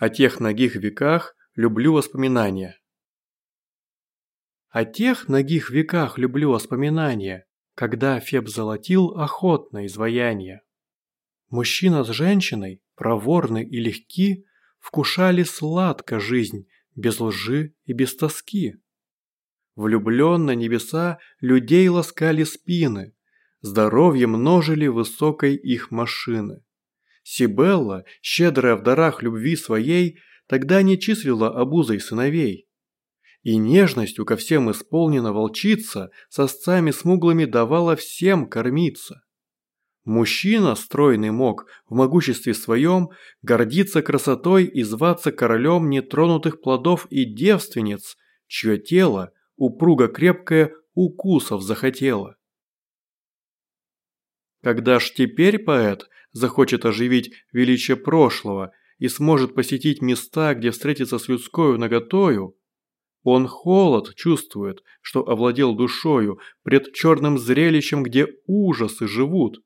О тех ногих веках люблю воспоминания. О тех ногих веках люблю воспоминания, когда Феб золотил охотно изваяние. Мужчина с женщиной, проворны и легки, вкушали сладко жизнь, без лжи и без тоски. Влюбленно небеса людей ласкали спины, здоровье множили высокой их машины. Сибелла, щедрая в дарах любви своей, тогда не числила обузой сыновей. И нежностью ко всем исполнена волчица, сосцами смуглыми давала всем кормиться. Мужчина, стройный мог, в могуществе своем, гордиться красотой и зваться королем нетронутых плодов и девственниц, чье тело, упруго крепкое, укусов захотело. Когда ж теперь поэт захочет оживить величие прошлого и сможет посетить места, где встретится с людскою наготою, он холод чувствует, что овладел душою пред черным зрелищем, где ужасы живут.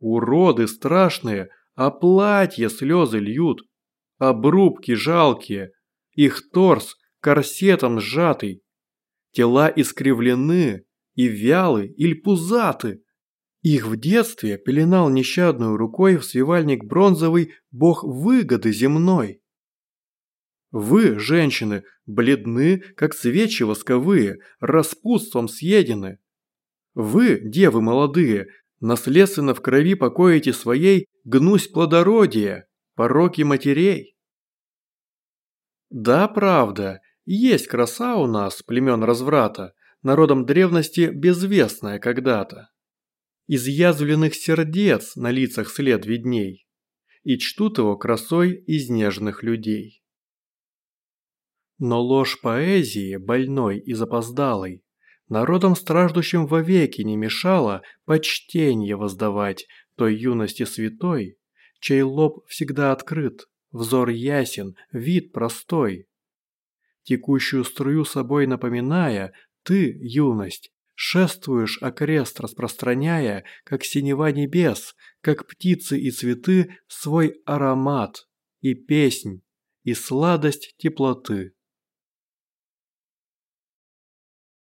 Уроды страшные, а платья слезы льют, обрубки жалкие, их торс корсетом сжатый, тела искривлены и вялы или пузаты. Их в детстве пеленал нещадную рукой в свивальник бронзовый бог выгоды земной. Вы, женщины, бледны, как свечи восковые, распутством съедены. Вы, девы молодые, наследственно в крови покоите своей гнусь плодородия, пороки матерей. Да, правда, есть краса у нас, племен разврата, народом древности безвестная когда-то изъязвленных сердец на лицах след видней, и чтут его красой из людей. Но ложь поэзии, больной и запоздалой, народам страждущим вовеки не мешала почтение воздавать той юности святой, чей лоб всегда открыт, взор ясен, вид простой. Текущую струю собой напоминая, ты, юность, Шествуешь окрест распространяя, как синева небес, как птицы и цветы, свой аромат и песнь, и сладость теплоты.